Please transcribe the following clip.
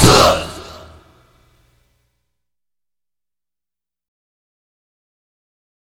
次。